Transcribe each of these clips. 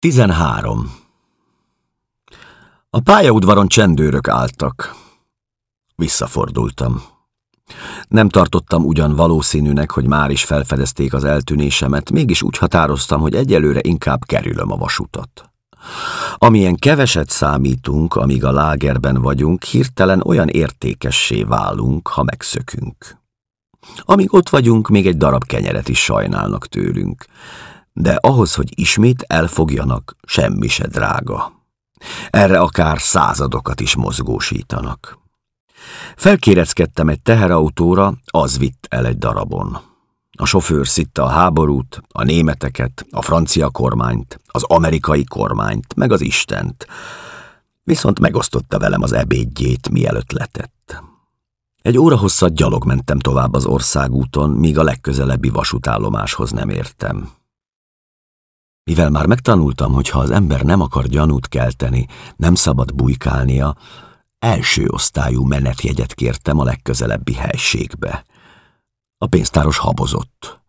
Tizenhárom. A pályaudvaron csendőrök álltak. Visszafordultam. Nem tartottam ugyan valószínűnek, hogy már is felfedezték az eltűnésemet, mégis úgy határoztam, hogy egyelőre inkább kerülöm a vasutat. Amilyen keveset számítunk, amíg a lágerben vagyunk, hirtelen olyan értékessé válunk, ha megszökünk. Amíg ott vagyunk, még egy darab kenyeret is sajnálnak tőlünk de ahhoz, hogy ismét elfogjanak, semmi se drága. Erre akár századokat is mozgósítanak. Felkéreckedtem egy teherautóra, az vitt el egy darabon. A sofőr szitta a háborút, a németeket, a francia kormányt, az amerikai kormányt, meg az Istent. Viszont megosztotta velem az ebédjét, mielőtt letett. Egy óra hosszat gyalog mentem tovább az országúton, míg a legközelebbi vasútállomáshoz nem értem. Mivel már megtanultam, hogy ha az ember nem akar gyanút kelteni, nem szabad bujkálnia, első osztályú menetjegyet kértem a legközelebbi helységbe. A pénztáros habozott.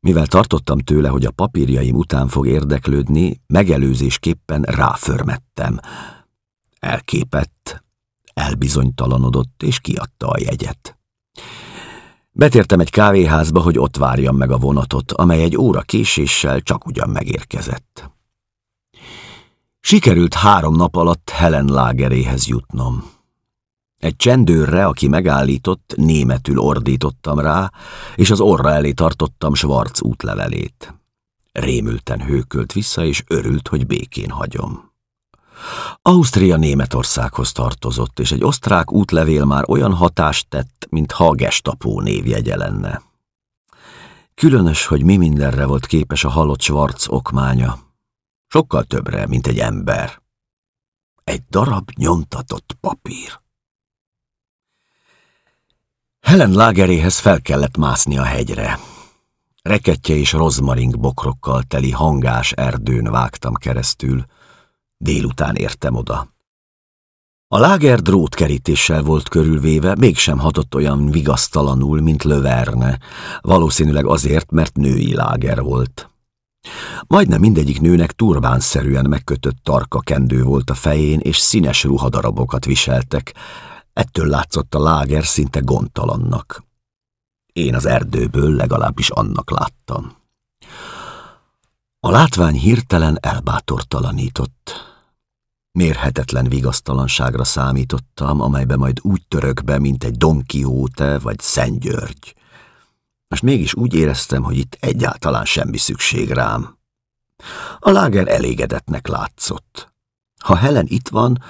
Mivel tartottam tőle, hogy a papírjaim után fog érdeklődni, megelőzésképpen ráförmettem. Elképett, elbizonytalanodott és kiadta a jegyet. Betértem egy kávéházba, hogy ott várjam meg a vonatot, amely egy óra késéssel csak ugyan megérkezett. Sikerült három nap alatt Helen lágeréhez jutnom. Egy csendőrre, aki megállított, németül ordítottam rá, és az orra elé tartottam Schwarz útlevelét. Rémülten hőkölt vissza, és örült, hogy békén hagyom. Ausztria Németországhoz tartozott, és egy osztrák útlevél már olyan hatást tett, mintha a gestapó névjegye lenne. Különös, hogy mi mindenre volt képes a halott Schwarz okmánya. Sokkal többre, mint egy ember. Egy darab nyomtatott papír. Helen lágeréhez fel kellett mászni a hegyre. Reketje és rozmaring bokrokkal teli hangás erdőn vágtam keresztül, Délután értem oda. A láger drótkerítéssel volt körülvéve, mégsem hatott olyan vigasztalanul, mint Löverne, valószínűleg azért, mert női láger volt. Majdnem mindegyik nőnek turbánszerűen megkötött tarka kendő volt a fején, és színes ruhadarabokat viseltek, ettől látszott a láger szinte gondtalannak. Én az erdőből legalábbis annak láttam. A látvány hirtelen elbátortalanított. Mérhetetlen vigasztalanságra számítottam, amelybe majd úgy török be, mint egy Don Quixote vagy Szent György. Most mégis úgy éreztem, hogy itt egyáltalán semmi szükség rám. A láger elégedetnek látszott. Ha Helen itt van,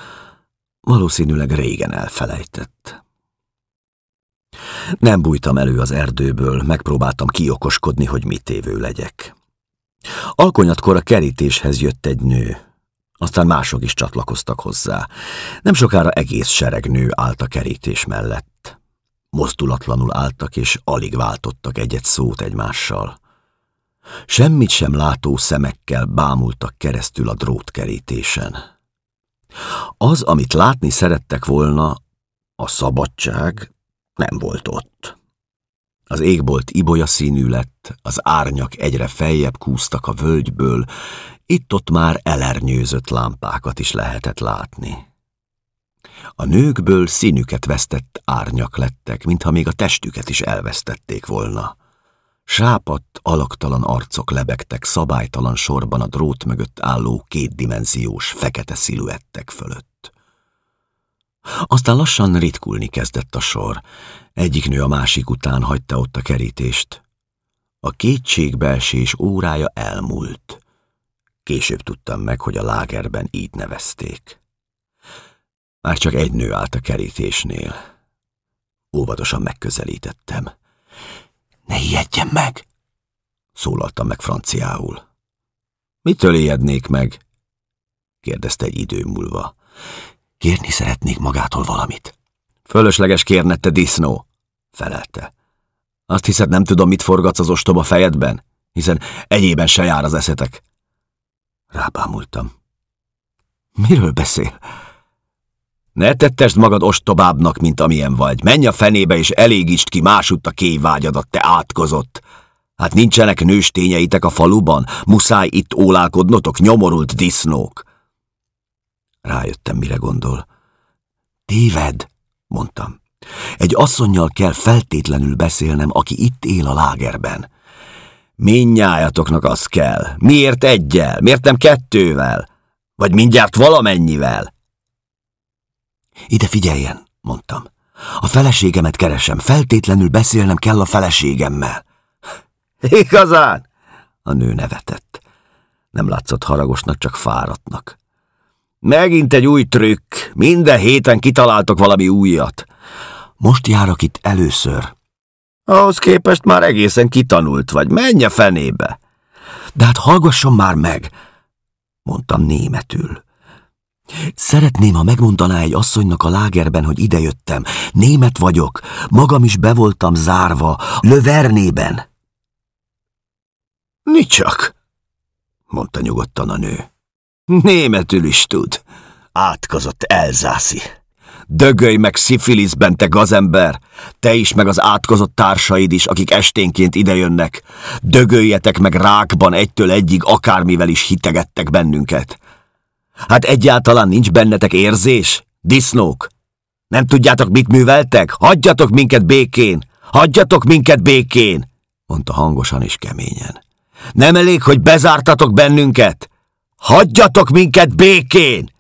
valószínűleg régen elfelejtett. Nem bújtam elő az erdőből, megpróbáltam kiokoskodni, hogy mit évő legyek. Alkonyatkor a kerítéshez jött egy nő. Aztán mások is csatlakoztak hozzá. Nem sokára egész sereg nő állt a kerítés mellett. Mozdulatlanul álltak, és alig váltottak egyet szót egymással. Semmit sem látó szemekkel bámultak keresztül a drótkerítésen. Az, amit látni szerettek volna, a szabadság nem volt ott. Az égbolt ibolya színű lett, az árnyak egyre feljebb kúztak a völgyből, itt-ott már elernyőzött lámpákat is lehetett látni. A nőkből színüket vesztett árnyak lettek, mintha még a testüket is elvesztették volna. Sápadt, alaktalan arcok lebegtek szabálytalan sorban a drót mögött álló kétdimenziós fekete sziluettek fölött. Aztán lassan ritkulni kezdett a sor. Egyik nő a másik után hagyta ott a kerítést. A kétségbeesés órája elmúlt. Később tudtam meg, hogy a lágerben így nevezték. Már csak egy nő állt a kerítésnél. Óvatosan megközelítettem. Ne ijedjen meg! Szólaltam meg franciául. Mitől ijednék meg? kérdezte egy idő múlva. Kérni szeretnék magától valamit. Fölösleges kérned, te disznó, felelte. Azt hiszed, nem tudom, mit forgatsz az ostoba fejedben? Hiszen egyében se jár az eszetek. Rábámultam. Miről beszél? Ne tettesd magad ostobábbnak, mint amilyen vagy. Menj a fenébe, és elégítsd ki másutt a kévágyadat, te átkozott. Hát nincsenek nőstényeitek a faluban? Muszáj itt ólálkodnotok, nyomorult disznók! Rájöttem, mire gondol. Téved, mondtam. Egy asszonynal kell feltétlenül beszélnem, aki itt él a lágerben. Minnyájatoknak az kell. Miért egyel? Miért nem kettővel? Vagy mindjárt valamennyivel? Ide figyeljen, mondtam. A feleségemet keresem, feltétlenül beszélnem kell a feleségemmel. Igazán? A nő nevetett. Nem látszott haragosnak, csak fáradtnak. Megint egy új trükk. Minden héten kitaláltok valami újat. Most járok itt először. Ahhoz képest már egészen kitanult vagy. Menj a fenébe. De hát hallgasson már meg, mondtam németül. Szeretném, ha megmondaná egy asszonynak a lágerben, hogy idejöttem. Német vagyok, magam is be voltam zárva, lövernében. Nicsak, mondta nyugodtan a nő. Németül is tud. Átkozott elzászi. Dögölj meg szifiliszben, te gazember! Te is, meg az átkozott társaid is, akik esténként idejönnek. Dögöljetek meg rákban egytől egyig, akármivel is hitegettek bennünket. Hát egyáltalán nincs bennetek érzés? Disznók? Nem tudjátok, mit műveltek? Hagyjatok minket békén! Hagyjatok minket békén! mondta hangosan és keményen. Nem elég, hogy bezártatok bennünket? Hagyjatok minket békén!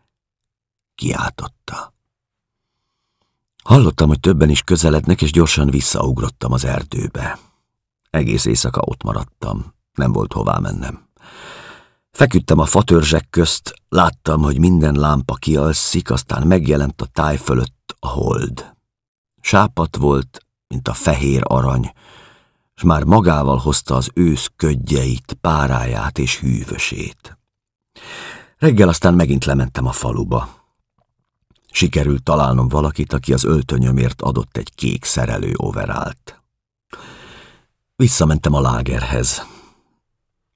Kiáltotta. Hallottam, hogy többen is közelednek, és gyorsan visszaugrottam az erdőbe. Egész éjszaka ott maradtam, nem volt hová mennem. Feküdtem a fatörzsek közt, láttam, hogy minden lámpa kialszik, aztán megjelent a táj fölött a hold. Sápat volt, mint a fehér arany, és már magával hozta az ősz ködjeit, páráját és hűvösét. Reggel aztán megint lementem a faluba. Sikerült találnom valakit, aki az öltönyömért adott egy kék szerelő overált. Visszamentem a lágerhez.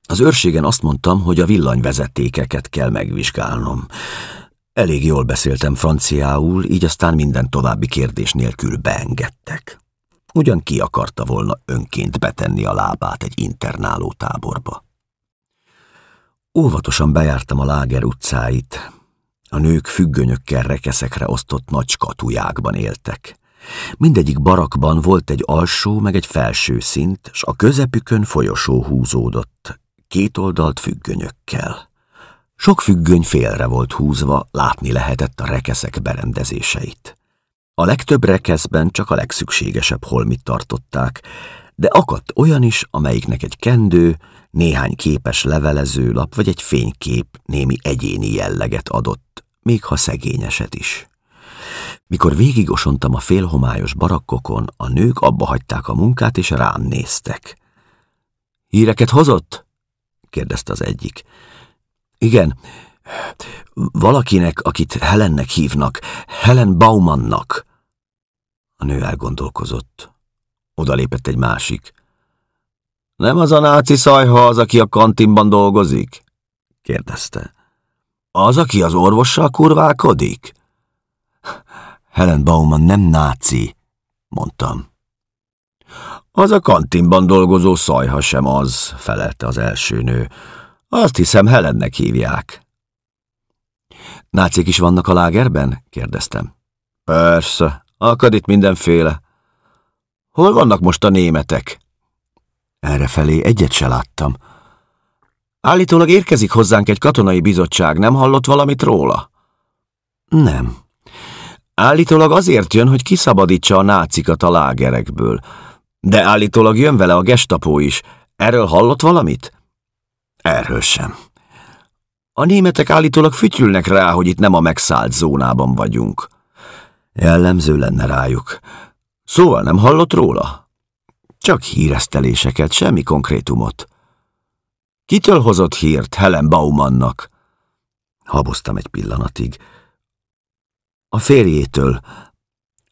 Az őrségen azt mondtam, hogy a villanyvezetékeket kell megvizsgálnom. Elég jól beszéltem franciául, így aztán minden további kérdés nélkül beengedtek. Ugyan ki akarta volna önként betenni a lábát egy internáló táborba. Óvatosan bejártam a láger utcáit. A nők függönyökkel rekeszekre osztott nagy skatujákban éltek. Mindegyik barakban volt egy alsó meg egy felső szint, s a közepükön folyosó húzódott, két oldalt függönyökkel. Sok függöny félre volt húzva, látni lehetett a rekeszek berendezéseit. A legtöbb rekeszben csak a legszükségesebb holmit tartották, de akadt olyan is, amelyiknek egy kendő, néhány képes levelezőlap vagy egy fénykép némi egyéni jelleget adott, még ha szegényeset is. Mikor végigosontam a félhomályos barakkokon, a nők abba hagyták a munkát, és rám néztek. Híreket hozott? kérdezte az egyik. Igen, valakinek, akit Helennek hívnak, Helen Baumannak. A nő elgondolkozott. Odalépett egy másik. Nem az a náci szajha az, aki a kantinban dolgozik? kérdezte. Az, aki az orvossal kurválkodik? Helen Bauman nem náci, mondtam. Az a kantinban dolgozó szajha sem az, felelte az első nő. Azt hiszem Helennek hívják. Nácik is vannak a lágerben? kérdeztem. Persze, akad itt mindenféle. Hol vannak most a németek? Errefelé egyet se láttam. Állítólag érkezik hozzánk egy katonai bizottság, nem hallott valamit róla? Nem. Állítólag azért jön, hogy kiszabadítsa a nácikat a lágerekből. De állítólag jön vele a gestapó is. Erről hallott valamit? Erről sem. A németek állítólag fütyülnek rá, hogy itt nem a megszállt zónában vagyunk. Jellemző lenne rájuk. Szóval nem hallott róla? Csak híreszteléseket, semmi konkrétumot. Kitől hozott hírt Helen Baumannak? Haboztam egy pillanatig. A férjétől.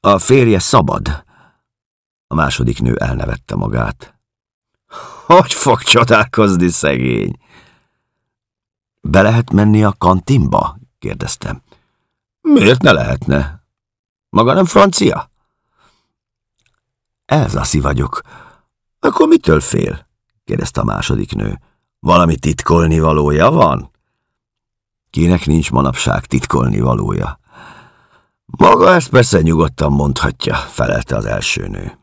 A férje szabad. A második nő elnevette magát. Hogy fog csodálkozni, szegény? Be lehet menni a kantinba? kérdeztem. Miért ne lehetne? Maga nem francia? Elzászi vagyok. Akkor mitől fél? kérdezte a második nő. Valami titkolni valója van? Kinek nincs manapság titkolni valója? Maga ezt persze nyugodtan mondhatja, felelte az első nő.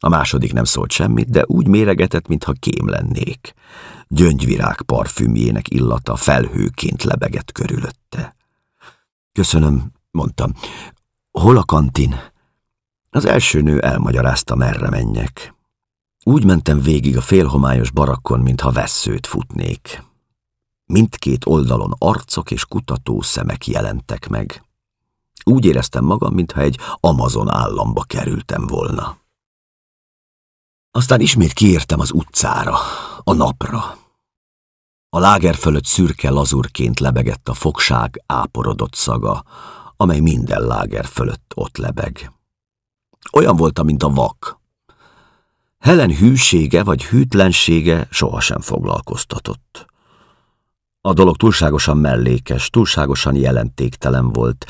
A második nem szólt semmit, de úgy méregetett, mintha kém lennék. Gyöngyvirág parfümjének illata felhőként lebegett körülötte. Köszönöm, mondtam. Hol a kantin? Az első nő elmagyarázta, merre menjek. Úgy mentem végig a félhomályos barakkon, mintha vesszőt futnék. Mindkét oldalon arcok és kutató szemek jelentek meg. Úgy éreztem magam, mintha egy Amazon államba kerültem volna. Aztán ismét kiértem az utcára, a napra. A láger fölött szürke lazurként lebegett a fogság áporodott szaga, amely minden láger fölött ott lebeg. Olyan voltam, mint a vak. Helen hűsége vagy hűtlensége sohasem foglalkoztatott. A dolog túlságosan mellékes, túlságosan jelentéktelen volt,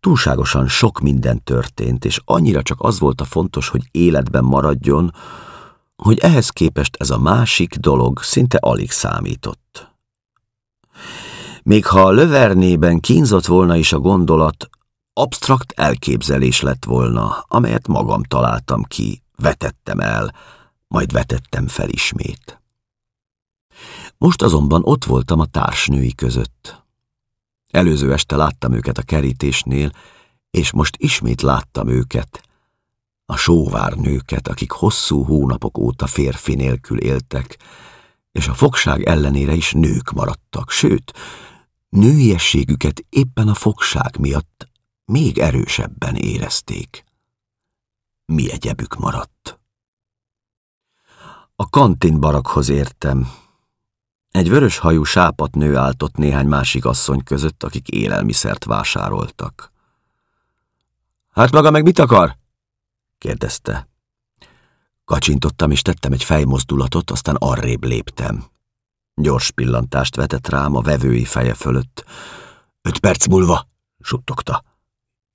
túlságosan sok minden történt, és annyira csak az volt a fontos, hogy életben maradjon, hogy ehhez képest ez a másik dolog szinte alig számított. Még ha a lövernében kínzott volna is a gondolat, absztrakt elképzelés lett volna, amelyet magam találtam ki, vetettem el, majd vetettem fel ismét. Most azonban ott voltam a társnői között. Előző este láttam őket a kerítésnél, és most ismét láttam őket, a sóvárnőket, akik hosszú hónapok óta férfi nélkül éltek, és a fogság ellenére is nők maradtak, sőt, nőiességüket éppen a fogság miatt még erősebben érezték. Mi egyebük maradt. A kantin barakhoz értem. Egy vörös hajú sápat nő állt néhány másik asszony között, akik élelmiszert vásároltak. Hát maga meg mit akar? kérdezte. Kacsintottam és tettem egy fejmozdulatot, aztán arrébb léptem. Gyors pillantást vetett rám a vevői feje fölött. Öt perc múlva, suttogta.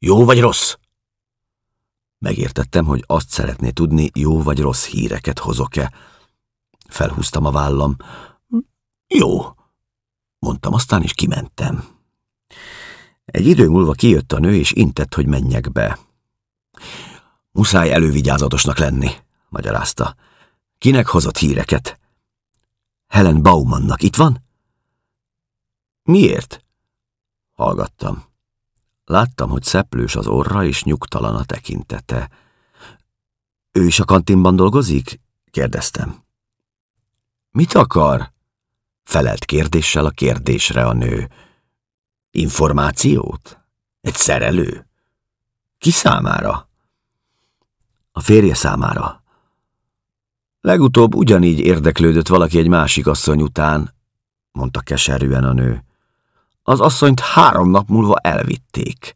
Jó vagy rossz? Megértettem, hogy azt szeretné tudni, jó vagy rossz híreket hozok-e. Felhúztam a vállam. Jó, mondtam aztán, és kimentem. Egy idő múlva kijött a nő, és intett, hogy menjek be. Muszáj elővigyázatosnak lenni, magyarázta. Kinek hozott híreket? Helen Baumannak itt van? Miért? Hallgattam. Láttam, hogy szeplős az orra és nyugtalan a tekintete. Ő is a kantinban dolgozik? kérdeztem. Mit akar? Felelt kérdéssel a kérdésre a nő. Információt? Egy szerelő? Ki számára? A férje számára. Legutóbb ugyanígy érdeklődött valaki egy másik asszony után, mondta keserűen a nő. Az asszonyt három nap múlva elvitték.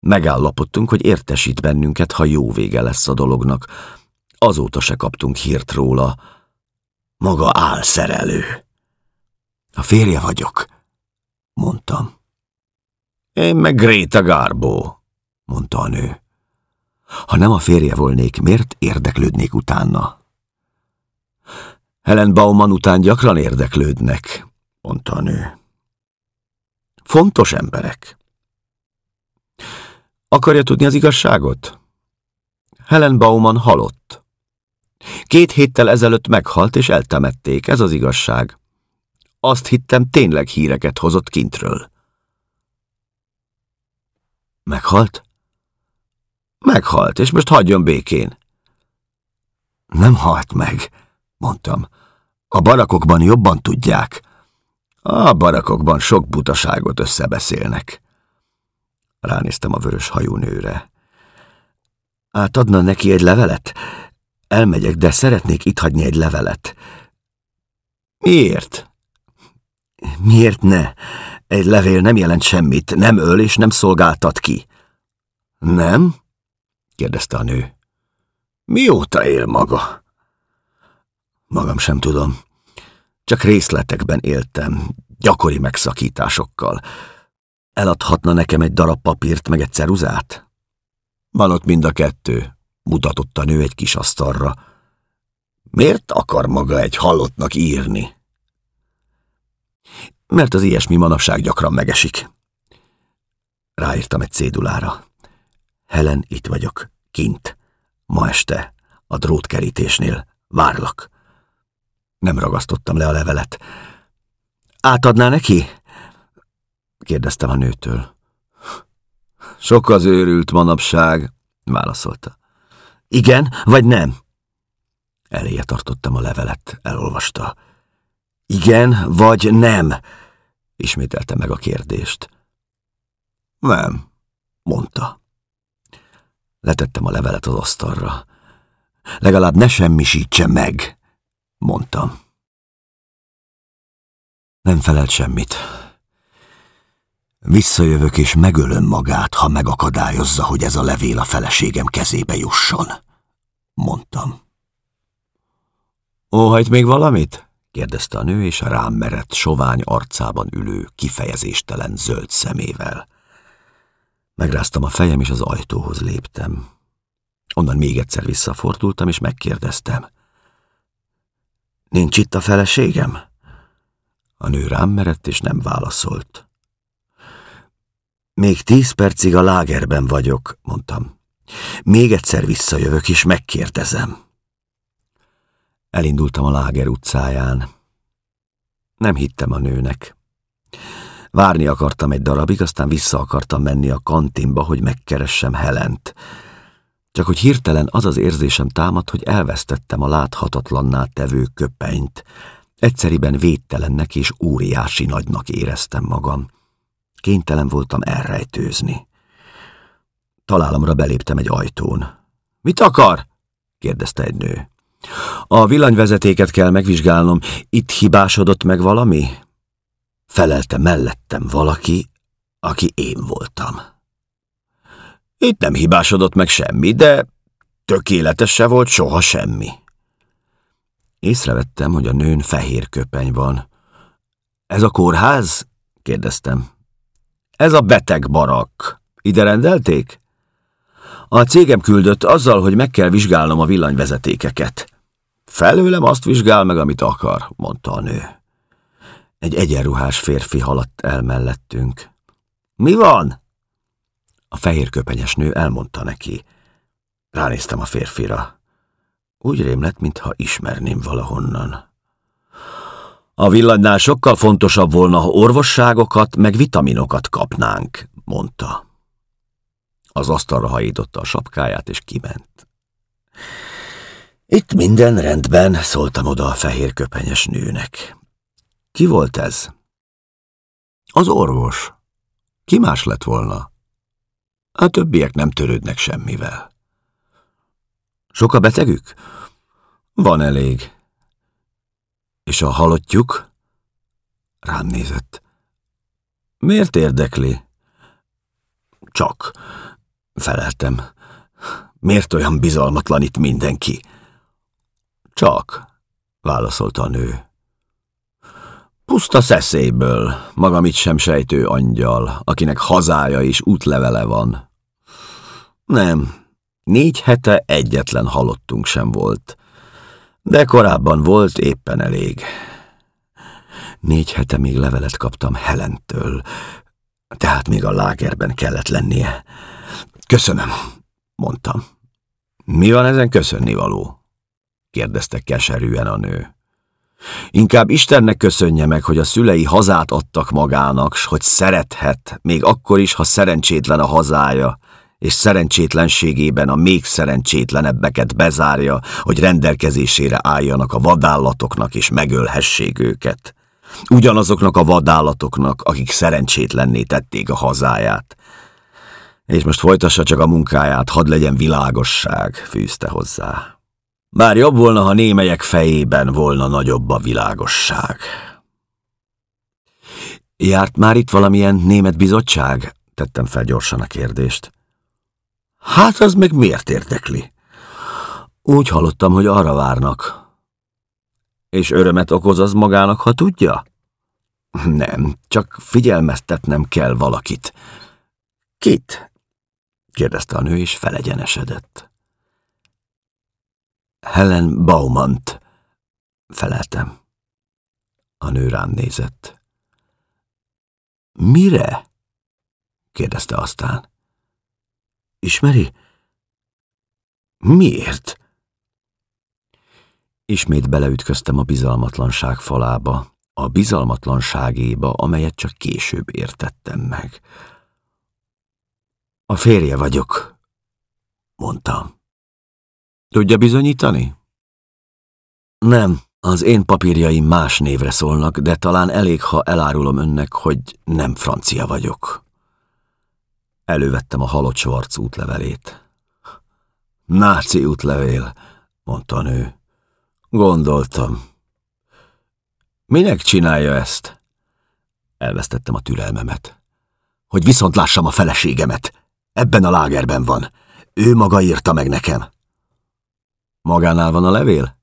Megállapodtunk, hogy értesít bennünket, ha jó vége lesz a dolognak. Azóta se kaptunk hírt róla. Maga álszerelő. A férje vagyok, mondtam. Én meg Gréta Garbo, mondta a nő. Ha nem a férje volnék, miért érdeklődnék utána? Helen Bauman után gyakran érdeklődnek, mondta a nő. Fontos emberek. Akarja tudni az igazságot? Helen Bauman halott. Két héttel ezelőtt meghalt és eltemették, ez az igazság. Azt hittem, tényleg híreket hozott kintről. Meghalt? Meghalt, és most hagyjon békén. Nem halt meg, mondtam. A barakokban jobban tudják. A barakokban sok butaságot összebeszélnek. Ránéztem a vörös hajú nőre. Átadna neki egy levelet? Elmegyek, de szeretnék itt hagyni egy levelet. Miért? Miért ne? Egy levél nem jelent semmit, nem öl és nem szolgáltat ki. Nem? kérdezte a nő. Mióta él maga? Magam sem tudom. Csak részletekben éltem, gyakori megszakításokkal. Eladhatna nekem egy darab papírt meg egy ceruzát? Van ott mind a kettő, mutatott a nő egy kis asztalra. Miért akar maga egy halottnak írni? Mert az ilyesmi manapság gyakran megesik. Ráírtam egy cédulára. Helen, itt vagyok, kint. Ma este, a drótkerítésnél. Várlak. Nem ragasztottam le a levelet. Átadná neki? kérdeztem a nőtől. Sok az őrült manapság, válaszolta. Igen, vagy nem? Eléje tartottam a levelet, elolvasta. Igen, vagy nem? Ismételte meg a kérdést. Nem, mondta. Letettem a levelet az asztalra. Legalább ne semmisítse meg, mondtam. Nem felelt semmit. Visszajövök és megölöm magát, ha megakadályozza, hogy ez a levél a feleségem kezébe jusson, mondtam. Óhajt még valamit? kérdezte a nő, és a rám merett, sovány arcában ülő, kifejezéstelen zöld szemével. Megráztam a fejem, és az ajtóhoz léptem. Onnan még egyszer visszafordultam, és megkérdeztem. Nincs itt a feleségem? A nő rám merett, és nem válaszolt. Még tíz percig a lágerben vagyok, mondtam. Még egyszer visszajövök, és megkérdezem. Elindultam a láger utcáján. Nem hittem a nőnek. Várni akartam egy darabig, aztán vissza akartam menni a kantinba, hogy megkeressem Helent. Csak hogy hirtelen az az érzésem támad, hogy elvesztettem a láthatatlanná tevő köpenyt. Egyszeriben védtelennek és óriási nagynak éreztem magam. Kénytelen voltam elrejtőzni. Találomra beléptem egy ajtón. – Mit akar? – kérdezte egy nő. A villanyvezetéket kell megvizsgálnom. Itt hibásodott meg valami? Felelte mellettem valaki, aki én voltam. Itt nem hibásodott meg semmi, de tökéletes se volt soha semmi. Észrevettem, hogy a nőn fehér köpeny van. Ez a kórház? kérdeztem. Ez a beteg barak. Ide rendelték? A cégem küldött azzal, hogy meg kell vizsgálnom a villanyvezetékeket. Felőlem azt vizsgál meg, amit akar, mondta a nő. Egy egyenruhás férfi haladt el mellettünk. Mi van? A fehér köpenyes nő elmondta neki. Ránéztem a férfira. Úgy rém lett, mintha ismerném valahonnan. A villanynál sokkal fontosabb volna, ha orvosságokat, meg vitaminokat kapnánk, mondta. Az asztalra hajította a sapkáját, és kiment. Itt minden rendben, szóltam oda a fehér köpenyes nőnek. Ki volt ez? Az orvos. Ki más lett volna? A többiek nem törődnek semmivel. Sok a betegük? Van elég. És a halottjuk? Rám nézett. Miért érdekli? Csak, feleltem. Miért olyan bizalmatlan itt mindenki? Csak, válaszolta a nő. Puszta szeszélyből, magamit sem sejtő angyal, akinek hazája és útlevele van. Nem, négy hete egyetlen halottunk sem volt, de korábban volt éppen elég. Négy hete még levelet kaptam Helentől, tehát még a lágerben kellett lennie. Köszönöm, mondtam. Mi van ezen köszönni való? kérdezte keserűen a nő. Inkább Istennek köszönje meg, hogy a szülei hazát adtak magának, s hogy szerethet, még akkor is, ha szerencsétlen a hazája, és szerencsétlenségében a még szerencsétlenebbeket bezárja, hogy rendelkezésére álljanak a vadállatoknak és megölhessék őket. Ugyanazoknak a vadállatoknak, akik szerencsétlenné tették a hazáját. És most folytassa csak a munkáját, hadd legyen világosság, fűzte hozzá. Bár jobb volna, ha némelyek fejében volna nagyobb a világosság. Járt már itt valamilyen német bizottság? Tettem fel gyorsan a kérdést. Hát az meg miért érdekli? Úgy hallottam, hogy arra várnak. És örömet okoz az magának, ha tudja? Nem, csak figyelmeztetnem kell valakit. Kit? kérdezte a nő, és felegyenesedett. Helen Baumant, Feleltem. A nő rám nézett. Mire? kérdezte aztán. Ismeri? Miért? Ismét beleütköztem a bizalmatlanság falába, a bizalmatlanságéba, amelyet csak később értettem meg. A férje vagyok, mondtam. Tudja bizonyítani? Nem, az én papírjaim más névre szólnak, de talán elég, ha elárulom önnek, hogy nem francia vagyok. Elővettem a halott Schwarz útlevelét. Náci útlevél, mondta a nő. Gondoltam. Minek csinálja ezt? Elvesztettem a türelmemet. Hogy viszont lássam a feleségemet. Ebben a lágerben van. Ő maga írta meg nekem. Magánál van a levél?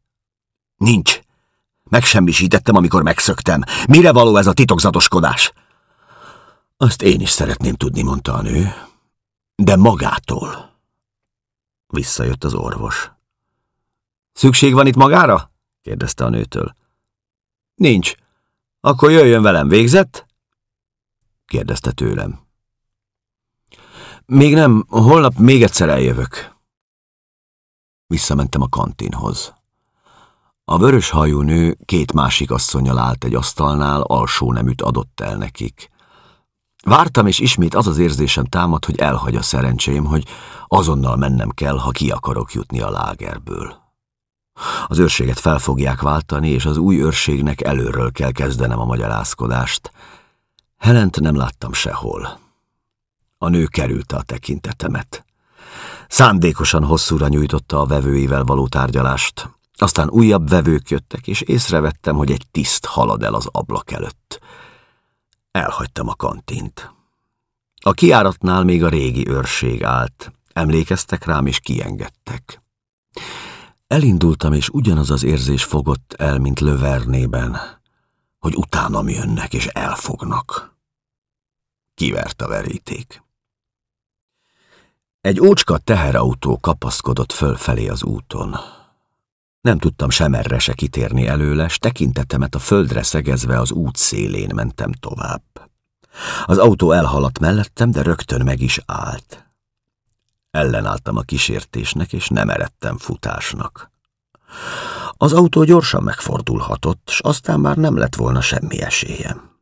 Nincs. Megsemmisítettem, amikor megszöktem. Mire való ez a titokzatoskodás? Azt én is szeretném tudni, mondta a nő. De magától. Visszajött az orvos. Szükség van itt magára? kérdezte a nőtől. Nincs. Akkor jöjjön velem, végzett? kérdezte tőlem. Még nem, holnap még egyszer eljövök. Visszamentem a kantinhoz. A vörös hajú nő két másik asszonyal állt egy asztalnál, alsó neműt adott el nekik. Vártam, és ismét az az érzésem támad, hogy elhagy a szerencsém, hogy azonnal mennem kell, ha ki akarok jutni a lágerből. Az őrséget fel fogják váltani, és az új őrségnek előről kell kezdenem a magyarázkodást. Helent nem láttam sehol. A nő kerülte a tekintetemet. Szándékosan hosszúra nyújtotta a vevőivel való tárgyalást, aztán újabb vevők jöttek, és észrevettem, hogy egy tiszt halad el az ablak előtt. Elhagytam a kantint. A kiáratnál még a régi őrség állt. Emlékeztek rám, és kiengedtek. Elindultam, és ugyanaz az érzés fogott el, mint lövernében, hogy utánam jönnek, és elfognak. Kivert a veríték. Egy ócska teherautó kapaszkodott fölfelé az úton. Nem tudtam sem se kitérni előle, s tekintetemet a földre szegezve az út szélén mentem tovább. Az autó elhaladt mellettem, de rögtön meg is állt. Ellenálltam a kísértésnek, és nem eredtem futásnak. Az autó gyorsan megfordulhatott, s aztán már nem lett volna semmi esélyem.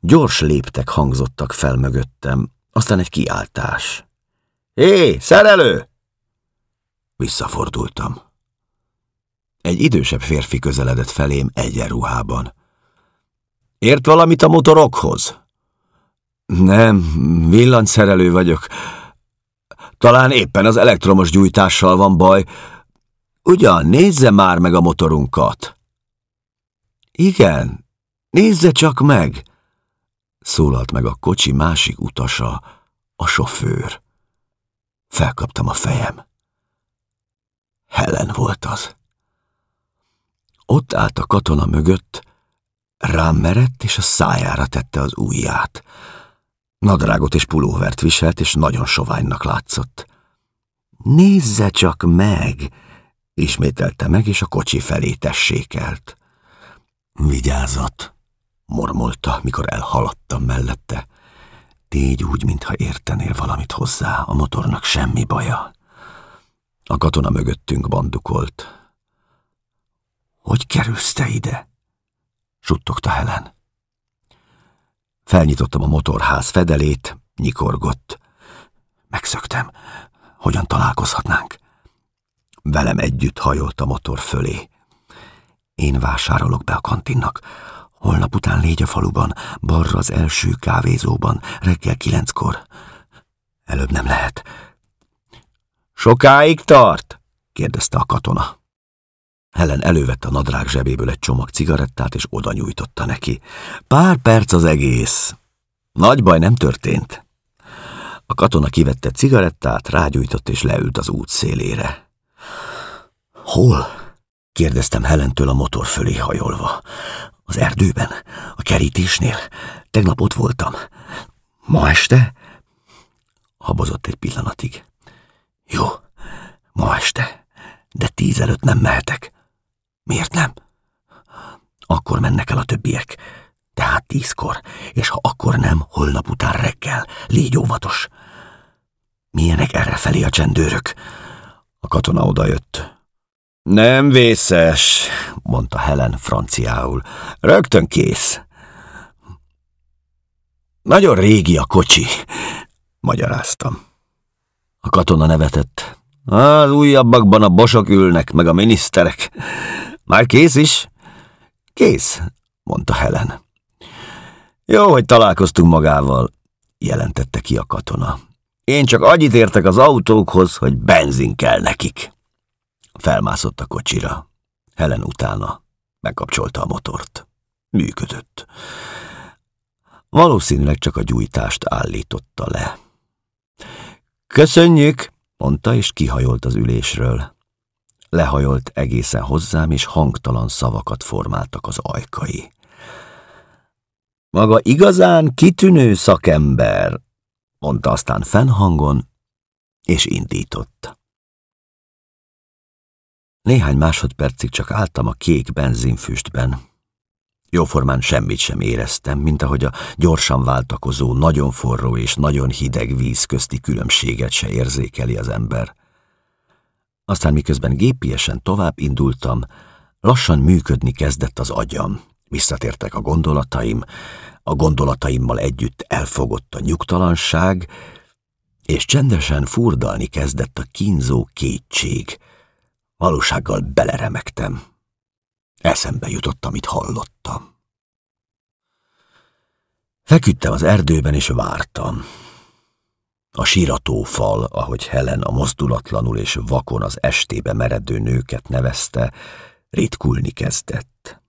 Gyors léptek hangzottak fel mögöttem, aztán egy kiáltás. Hé, szerelő! Visszafordultam. Egy idősebb férfi közeledett felém egyenruhában. Ért valamit a motorokhoz? Nem, villanyszerelő vagyok. Talán éppen az elektromos gyújtással van baj. Ugyan, nézze már meg a motorunkat. Igen, nézze csak meg! Szólalt meg a kocsi másik utasa, a sofőr. Felkaptam a fejem. Helen volt az. Ott állt a katona mögött, rám merett, és a szájára tette az ujját. Nadrágot és pulóvert viselt, és nagyon soványnak látszott. Nézze csak meg! ismételte meg, és a kocsi felé tessékelt. Vigyázat! Mormolta, mikor elhaladtam mellette. Tégy úgy, mintha értenél valamit hozzá, a motornak semmi baja. A katona mögöttünk bandukolt. Hogy kerülsz te ide? suttogta Helen. Felnyitottam a motorház fedelét, nyikorgott. Megszöktem. Hogyan találkozhatnánk? Velem együtt hajolt a motor fölé. Én vásárolok be a kantinnak. Holnap után légy a faluban, balra az első kávézóban, reggel kilenckor. Előbb nem lehet. Sokáig tart? kérdezte a katona. Helen elővette a nadrág zsebéből egy csomag cigarettát, és oda nyújtotta neki. Pár perc az egész. Nagy baj nem történt. A katona kivette cigarettát, rágyújtott és leült az út szélére. Hol? kérdeztem Helentől a motor fölé hajolva. Az erdőben, a kerítésnél. Tegnap ott voltam. Ma este? Habozott egy pillanatig. Jó, ma este, de tíz előtt nem mehetek. Miért nem? Akkor mennek el a többiek. Tehát tízkor, és ha akkor nem, holnap után reggel. Légy óvatos. Milyenek errefelé a csendőrök? A katona odajött. Nem vészes, mondta Helen franciául. Rögtön kész. Nagyon régi a kocsi, magyaráztam. A katona nevetett. Az újabbakban a bosok ülnek, meg a miniszterek. Már kész is? Kész, mondta Helen. Jó, hogy találkoztunk magával, jelentette ki a katona. Én csak annyit értek az autókhoz, hogy benzin kell nekik. Felmászott a kocsira. Helen utána megkapcsolta a motort. Működött. Valószínűleg csak a gyújtást állította le. Köszönjük, mondta, és kihajolt az ülésről. Lehajolt egészen hozzám, és hangtalan szavakat formáltak az ajkai. Maga igazán kitűnő szakember, mondta aztán fennhangon, és indított. Néhány másodpercig csak álltam a kék benzinfüstben. Jóformán semmit sem éreztem, mint ahogy a gyorsan váltakozó, nagyon forró és nagyon hideg víz közti különbséget se érzékeli az ember. Aztán miközben gépiesen tovább indultam, lassan működni kezdett az agyam. Visszatértek a gondolataim, a gondolataimmal együtt elfogott a nyugtalanság, és csendesen furdalni kezdett a kínzó kétség. Valósággal beleremegtem. Eszembe jutott, amit hallottam. Feküdtem az erdőben, és vártam. A síratófal, ahogy Helen a mozdulatlanul és vakon az estébe meredő nőket nevezte, ritkulni kezdett.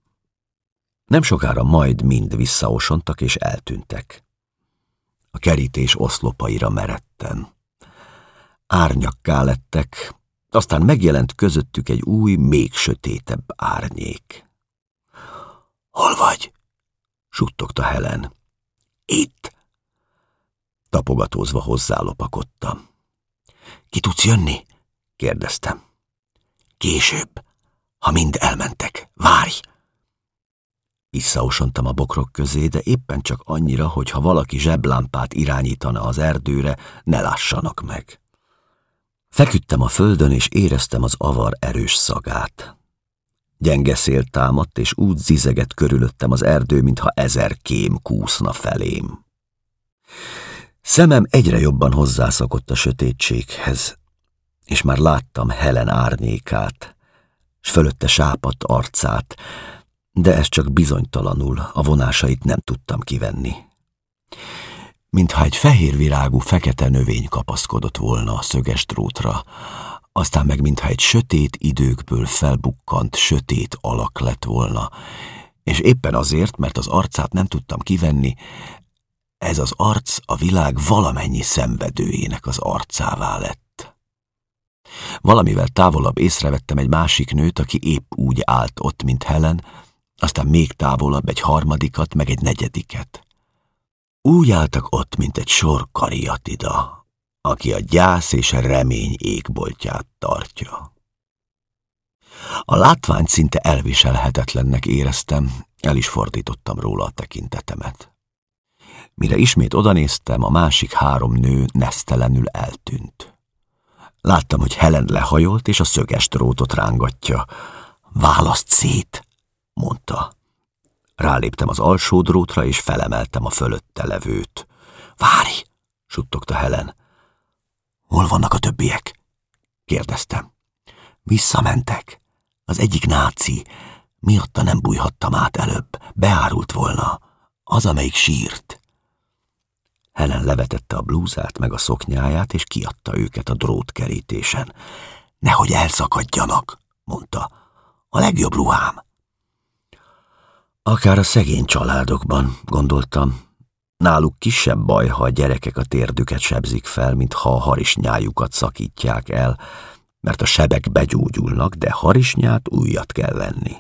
Nem sokára majd mind visszaosontak és eltűntek. A kerítés oszlopaira meredtem. Árnyakká lettek, aztán megjelent közöttük egy új, még sötétebb árnyék. Hol vagy? suttogta Helen. Itt! Tapogatózva hozzálopakodtam. Ki tudsz jönni? kérdeztem. Később, ha mind elmentek, várj! Visszaosontam a bokrok közé, de éppen csak annyira, hogy ha valaki zseblámpát irányítana az erdőre, ne lássanak meg. Feküdtem a földön, és éreztem az avar erős szagát. Gyenge szél támadt, és úgy zizeget körülöttem az erdő, mintha ezer kém kúszna felém. Szemem egyre jobban hozzászokott a sötétséghez, és már láttam Helen árnyékát, s fölötte sápadt arcát, de ez csak bizonytalanul, a vonásait nem tudtam kivenni. Mintha egy fehér virágú fekete növény kapaszkodott volna a szöges drótra, aztán meg mintha egy sötét időkből felbukkant sötét alak lett volna, és éppen azért, mert az arcát nem tudtam kivenni, ez az arc a világ valamennyi szenvedőjének az arcává lett. Valamivel távolabb észrevettem egy másik nőt, aki épp úgy állt ott, mint Helen, aztán még távolabb egy harmadikat, meg egy negyediket. Úgy álltak ott, mint egy sor kariatida, aki a gyász és a remény égboltját tartja. A látványt szinte elviselhetetlennek éreztem, el is fordítottam róla a tekintetemet. Mire ismét odanéztem, a másik három nő nesztelenül eltűnt. Láttam, hogy Helen lehajolt, és a szöges drótot rángatja. Választ szét, mondta. Ráléptem az alsó drótra, és felemeltem a fölötte levőt. Várj, suttogta Helen. Hol vannak a többiek? kérdeztem. Visszamentek. Az egyik náci. Miatta nem bújhattam át előbb. Beárult volna. Az, amelyik sírt. Helen levetette a blúzát meg a szoknyáját, és kiadta őket a drótkerítésen. Nehogy elszakadjanak, mondta. A legjobb ruhám. Akár a szegény családokban, gondoltam. Náluk kisebb baj, ha a gyerekek a térdüket sebzik fel, mint ha a harisnyájukat szakítják el, mert a sebek begyógyulnak, de harisnyát újat kell venni.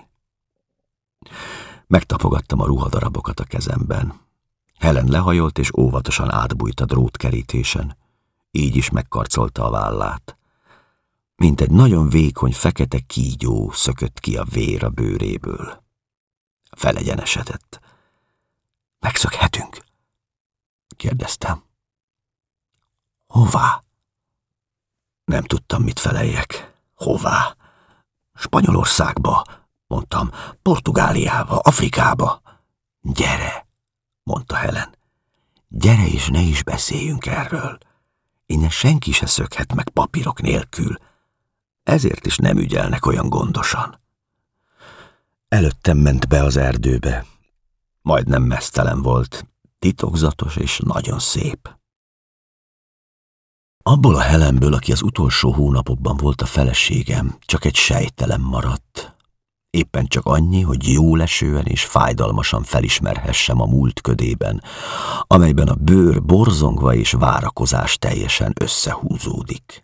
Megtapogattam a ruhadarabokat a kezemben. Helen lehajolt és óvatosan átbújt a drótkerítésen. Így is megkarcolta a vállát. mint egy nagyon vékony fekete kígyó szökött ki a vér a bőréből. Felegyenesedett. Megszökhetünk? kérdeztem. Hová? Nem tudtam, mit feleljek. Hová? Spanyolországba, mondtam, Portugáliába, Afrikába. Gyere, mondta Helen. Gyere és ne is beszéljünk erről. Innen senki se szökhet meg papírok nélkül. Ezért is nem ügyelnek olyan gondosan. Előttem ment be az erdőbe. Majdnem mesztelen volt, titokzatos és nagyon szép. Abból a Helenből, aki az utolsó hónapokban volt a feleségem, csak egy sejtelem maradt. Éppen csak annyi, hogy jó lesően és fájdalmasan felismerhessem a múlt ködében, amelyben a bőr borzongva és várakozás teljesen összehúzódik.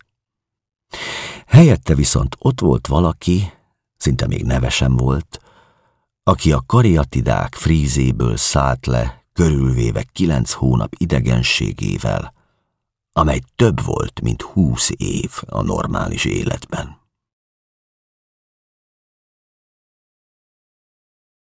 Helyette viszont ott volt valaki, szinte még nevesem volt, aki a kariatidák frízéből szállt le, körülvéve kilenc hónap idegenségével, amely több volt, mint húsz év a normális életben.